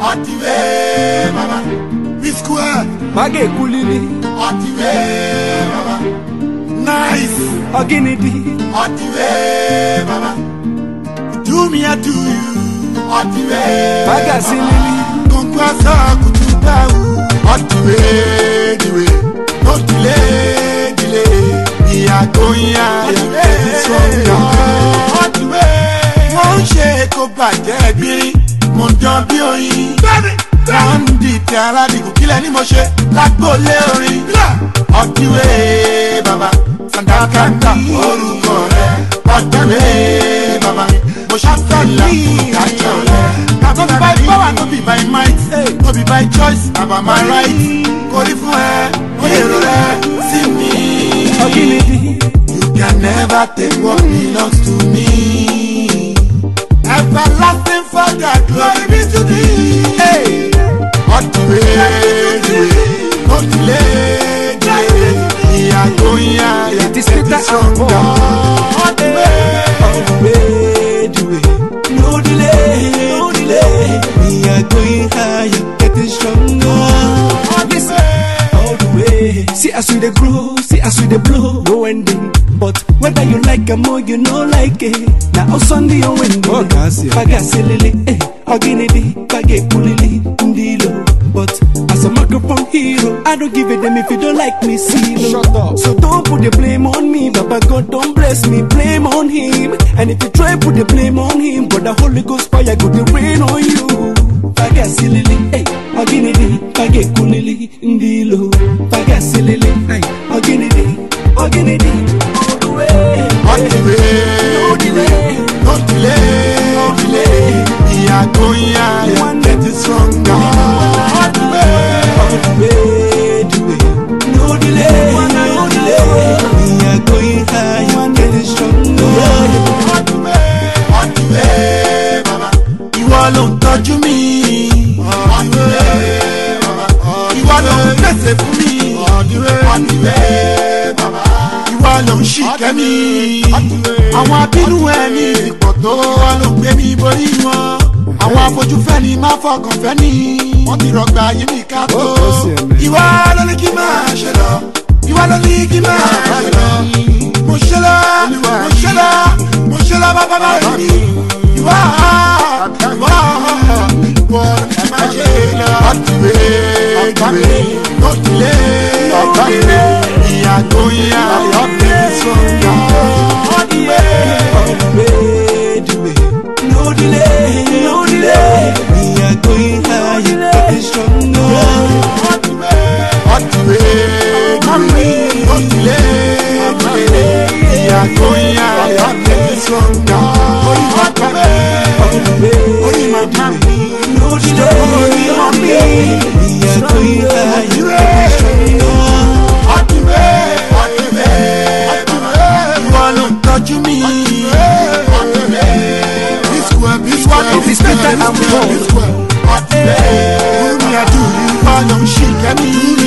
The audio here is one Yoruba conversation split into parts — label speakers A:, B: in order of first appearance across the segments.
A: ọtìwé bàbá biskuẹ. mage kulili. ọtìwé mama. nice. ọ̀gìnìdì.
B: ọtìwé bàbá. do me a do you. ọtìwé bàbá. bagasi lili. kókó ẹsẹ̀ kutu báwo. ọtìwé diwe. no delay delay. ìyàgò yín àyà. àti aládìgún kílẹ̀ ni mo ṣe lágbólé orin ọdínwé bàbá sàǹdàkàǹdà orúkọ rẹ ọdínwé bàbá mo ṣàfẹ́lá kájọ rẹ. Kàtó ti bá ipá wa no be by might, no be by choice, na by my right. Kò rí fún ẹ, kò lè rò rẹ sí mi. You can never take what belongs to me.
A: going higher, getting stronger. All all the way. See us with the grow, see us with the blow, no ending. But whether you like it or you know like it, now on oh, Sunday or Wednesday, oh, Pagasilili, oh, eh, Oginidi, Page Pulili, Ndilo. But as a microphone hero, I don't give a damn if you don't like me, see. Shut up. So don't put the blame on me, Baba God, don't bless me, blame on Him. And if you try, put the blame on Him, but the Holy Ghost fire go to rain on you.
B: ń ṣì kẹ́mi àwọn abínú ẹni ìsìnkọ̀ tó wà ló gbé mi borí wọn àwọn afojúfẹ́ni má fọkànfẹ́ni wọ́n ti rọgbà yìí mi ká tó ìwà ló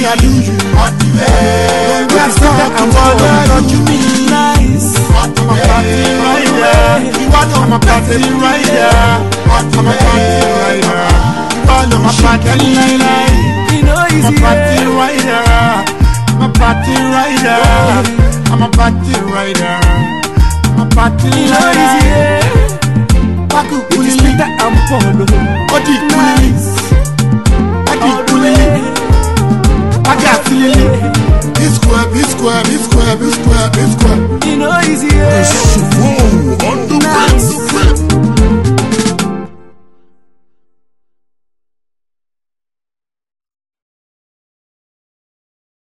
B: I do you. What the hell? That's not a word of Telling my lie. You know eh? I'm a party rider. I'm a party rider. Eh? I'm a party rider. I'm a party rider. Paku kulili. Odikuli.